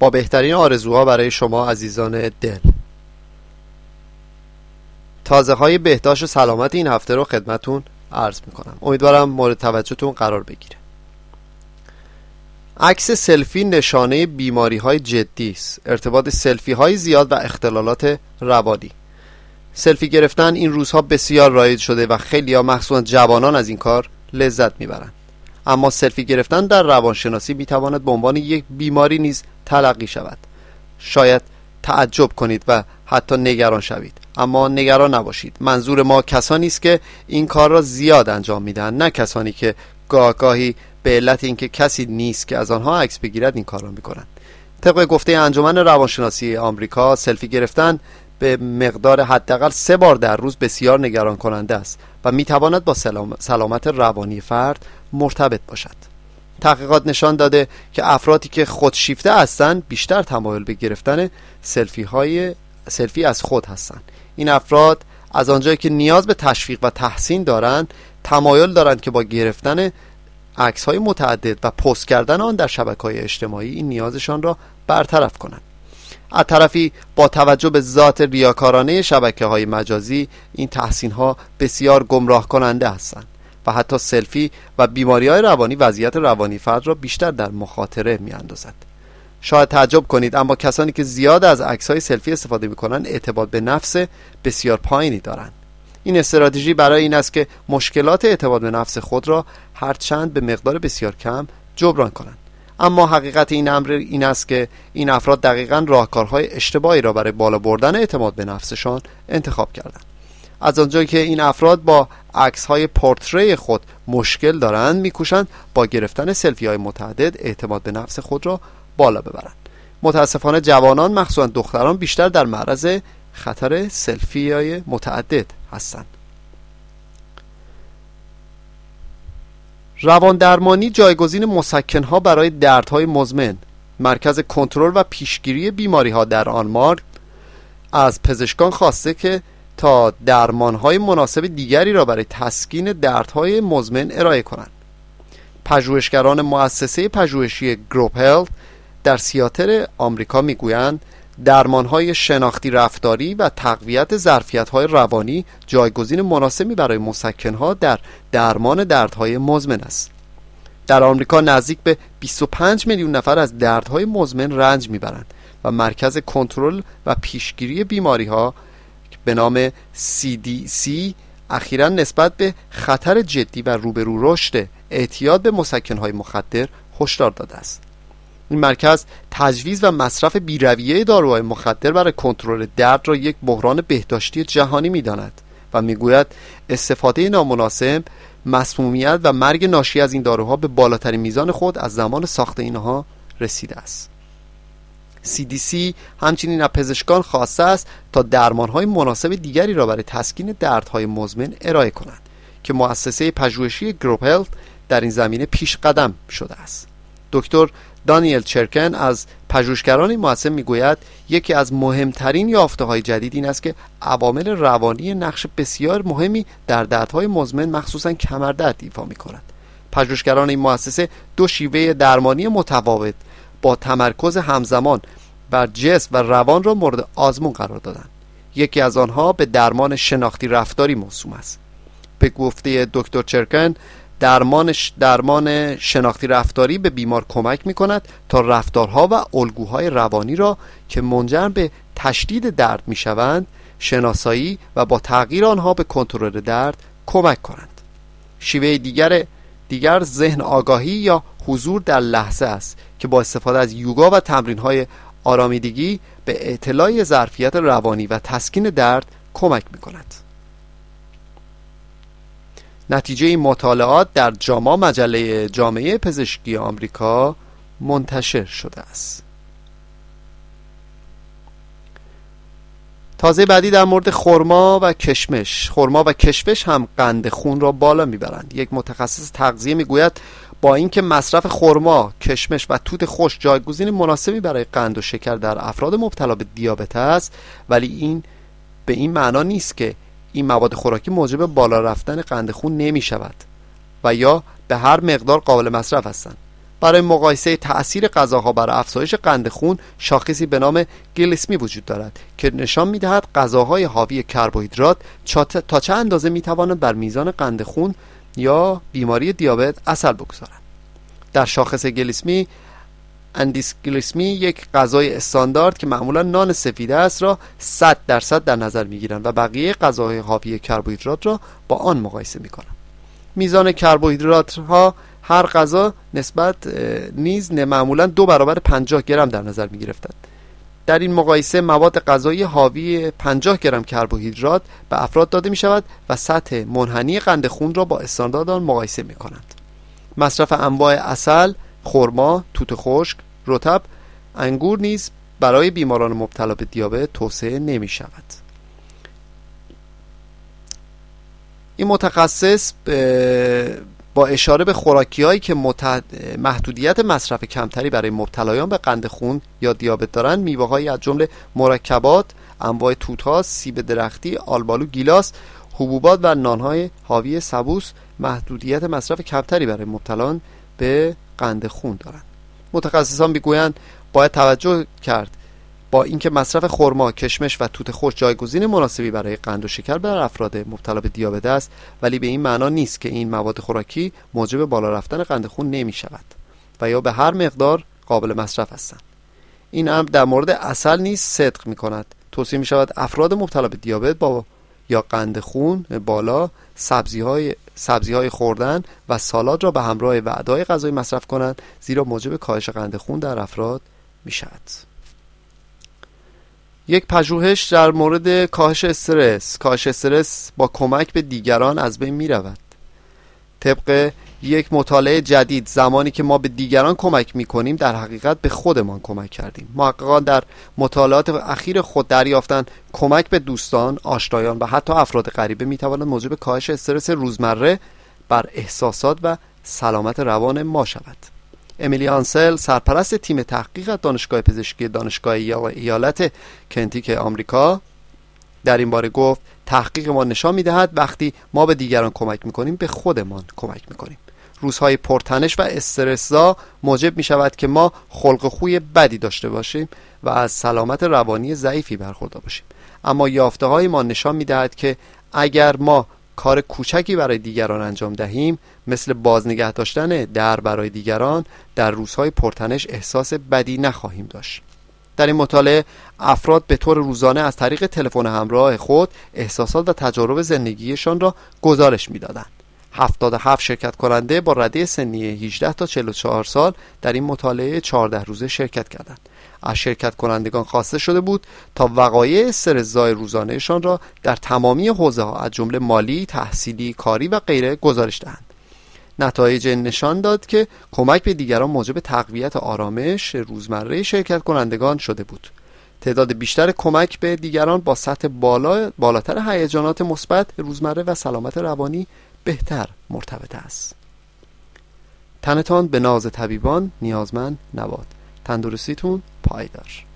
با بهترین آرزوها برای شما عزیزان دل. تازه های بهداشت و سلامت این هفته رو خدمتون عرض می‌کنم. امیدوارم مورد توجهتون قرار بگیره. عکس سلفی نشانه بیماری های جدی است. ارتباط سلفی های زیاد و اختلالات روانی. سلفی گرفتن این روزها بسیار رایج شده و خیلی ها مخصوصا جوانان از این کار لذت می‌برند. اما سلفی گرفتن در روانشناسی می‌تواند به عنوان یک بیماری نیز تلقی شود. شاید تعجب کنید و حتی نگران شوید. اما نگران نباشید. منظور ما کسانی است که این کار را زیاد انجام می‌دهند نه کسانی که گاهگاهی به علت اینکه کسی نیست که از آنها عکس بگیرد این کار را می‌کنند. طبق گفته انجمن روانشناسی آمریکا سلفی گرفتن به مقدار حداقل سه بار در روز بسیار نگران کننده است و می‌تواند با سلامت روانی فرد مرتبط باشد. تحقیقات نشان داده که افرادی که خودشیفته هستند بیشتر تمایل به گرفتن سلفی های سلفی از خود هستند این افراد از آنجایی که نیاز به تشویق و تحسین دارند تمایل دارند که با گرفتن عکس های متعدد و پست کردن آن در شبکه های اجتماعی این نیازشان را برطرف کنند. از طرفی با توجه به ذات ریاکارانه شبکه های مجازی این تحسین ها بسیار گمراه کننده هستند. و حتی سلفی و بیماری های روانی وضعیت روانی فرد را بیشتر در مخاطره می اندازد. شاید تعجب کنید اما کسانی که زیاد از عکس های سلفی استفاده می کنند اعتماد به نفس بسیار پایینی دارند. این استراتژی برای این است که مشکلات اعتماد به نفس خود را هرچند به مقدار بسیار کم جبران کنند. اما حقیقت این امر این است که این افراد دقیقا راهکارهای اشتباهی را برای بالا بردن اعتماد به نفسشان انتخاب کردند. از آنجایی که این افراد با عکس های پورتری خود مشکل دارند میکوشند با گرفتن سلفی های متعدد اعتماد به نفس خود را بالا ببرند. متاسفانه جوانان مخصوصا دختران بیشتر در معرض خطر سلفی های متعدد هستند. روان درمانی جایگزین مسکنها برای دردهای مزمن مرکز کنترل و پیشگیری بیماری ها در آنمارک از پزشکان خواسته که تا درمانهای مناسب دیگری را برای تسکین دردهای مزمن ارائه کنند. پژوهشگران مؤسسه پژوهشی گروپ هلت در سیاتر آمریکا می‌گویند درمانهای شناختی رفتاری و تقویت ظرفیت‌های روانی جایگزین مناسبی برای مسکنها در درمان دردهای مزمن است. در آمریکا نزدیک به 25 میلیون نفر از دردهای مزمن رنج می‌برند و مرکز کنترل و پیشگیری بیماری ها به نام CDC اخیرا نسبت به خطر جدی و روبرو رشد اعتیاد به مسکنهای مخدر هشدار داده است. این مرکز تجویز و مصرف بیرویه داروهای مخدر برای کنترل درد را یک بحران بهداشتی جهانی می‌داند و می‌گوید استفاده نامناسب مسمومیت و مرگ ناشی از این داروها به بالاترین میزان خود از زمان ساخت اینها رسیده است. CDC همچنین از پزشکان خواسته است تا درمانهای مناسب دیگری را برای تسکین دردهای مزمن ارائه کنند که مؤسسه پژوهشی گروپ هلت در این زمینه پیش قدم شده است. دکتر دانیل چرکن از پژوهشگران مؤسسه می‌گوید یکی از مهمترین یافته های جدید این است که عوامل روانی نقش بسیار مهمی در دردهای مزمن مخصوصا کمردرد ایفا می کند پژوهشگران این مؤسسه دو شیوه درمانی متفاوت با تمرکز همزمان بر جسم و روان را مورد آزمون قرار دادند. یکی از آنها به درمان شناختی رفتاری موسوم است. به گفته دکتر چرکن درمان درمان شناختی رفتاری به بیمار کمک می کند تا رفتارها و الگوهای روانی را که منجر به تشدید درد می شوند شناسایی و با تغییر آنها به کنترل درد کمک کنند. شیوه دیگر دیگر ذهن آگاهی یا حضور در لحظه است که با استفاده از یوگا و تمرین های آرامیدگی به اطلاع ظرفیت روانی و تسکین درد کمک می کند نتیجه این مطالعات در جاما مجله جامعه پزشکی آمریکا منتشر شده است. تازه بعدی در مورد خرما و کشمش. خرما و کشمش هم قند خون را بالا می‌برند. یک متخصص تغذیه می‌گوید با اینکه مصرف خرما، کشمش و توت خوش جایگزین مناسبی برای قند و شکر در افراد مبتلا به دیابت است ولی این به این معنا نیست که این مواد خوراکی موجب بالا رفتن قند خون نمی شود و یا به هر مقدار قابل مصرف هستند. برای مقایسه تاثیر غذاها بر افزایش قند خون شاخصی به نام گلیسمی وجود دارد که نشان می‌دهد غذاهای حاوی کربوهیدرات تا چه اندازه می‌توانند بر میزان قند خون یا بیماری دیابت اثر بگذارند در شاخص گلیسمی اندیسگلیسمی یک غذای استاندارد که معمولا نان سفید است را 100 درصد در نظر می‌گیرند و بقیه غذاهای حاوی کربوهیدرات را با آن مقایسه می‌کنند. میزان کربوهیدرات ها هر غذا نسبت نیز معمولا دو برابر 50 گرم در نظر می گرفتند در این مقایسه مواد غذایی حاوی 50 گرم کربوهیدرات به افراد داده می شود و سطح منحنی قند خون را با استاندارد آن مقایسه می کنند مصرف انواع اصل، خرما، توت خشک، رطب، انگور نیز برای بیماران مبتلا به دیابت توصیه نمی شود این متخصص با اشاره به خوراکی هایی که محدودیت مصرف کمتری برای مبتلایان به قند خون یا دیابت دارند میوه هایی از جمله مرکبات انواع توت سیب درختی آلبالو گیلاس حبوبات و نانهای حاوی سبوس محدودیت مصرف کمتری برای مبتلان به قند خون دارند. متخصصان می‌گویند باید توجه کرد با اینکه مصرف خرما، کشمش و توت خوش جایگزین مناسبی برای قند و شکر بر افراد مبتلا به دیابت است ولی به این معنا نیست که این مواد خوراکی موجب بالا رفتن قند خون نمی شود و یا به هر مقدار قابل مصرف هستند این امر در مورد اصل نیز صدق می کند توصیه می شود افراد مبتلا به دیابت با یا قند خون بالا سبزی های, سبزی های خوردن و سالاد را به همراه وعدای غذایی مصرف کنند زیرا موجب کاهش قند خون در افراد می شود. یک پژوهش در مورد کاهش استرس. کاهش استرس با کمک به دیگران از بین می رود طبق یک مطالعه جدید زمانی که ما به دیگران کمک می کنیم در حقیقت به خودمان کمک کردیم. محققان در مطالعات اخیر خود دریافتن کمک به دوستان، آشنایان و حتی افراد غریبه می تواند موجب کاهش استرس روزمره بر احساسات و سلامت روان ما شود. امیلی آنسل سرپرست تیم تحقیق دانشگاه پزشکی دانشگاه ایالت کنتیک آمریکا در این باره گفت تحقیق ما نشان می‌دهد وقتی ما به دیگران کمک می‌کنیم به خودمان کمک می‌کنیم. روزهای پرتنش و استرسزا موجب می شود که ما خلق خوی بدی داشته باشیم و از سلامت روانی ضعیفی برخوردار باشیم. اما یافته های ما نشان می دهد که اگر ما کار کوچکی برای دیگران انجام دهیم مثل بازنگه داشتن در برای دیگران در روزهای پرتنش احساس بدی نخواهیم داشت. در این مطالعه افراد به طور روزانه از طریق تلفن همراه خود احساسات و تجارب زندگیشان را گزارش می‌دادند. 77 شرکت کننده با رده سنی 18 تا 44 سال در این مطالعه 14 روزه شرکت کردند. از شرکت کنندگان خواسته شده بود تا وقایع سرزای روزانهشان را در تمامی حوزه ها از جمله مالی، تحصیلی، کاری و غیره گزارش دهند. نتایج نشان داد که کمک به دیگران موجب تقویت آرامش روزمره شرکت کنندگان شده بود. تعداد بیشتر کمک به دیگران با سطح بالا بالاتر هیجانات مثبت روزمره و سلامت روانی بهتر مرتبط است. تنتان به ناز طبیبان نیازمند نباد تندرستیتون پایدار.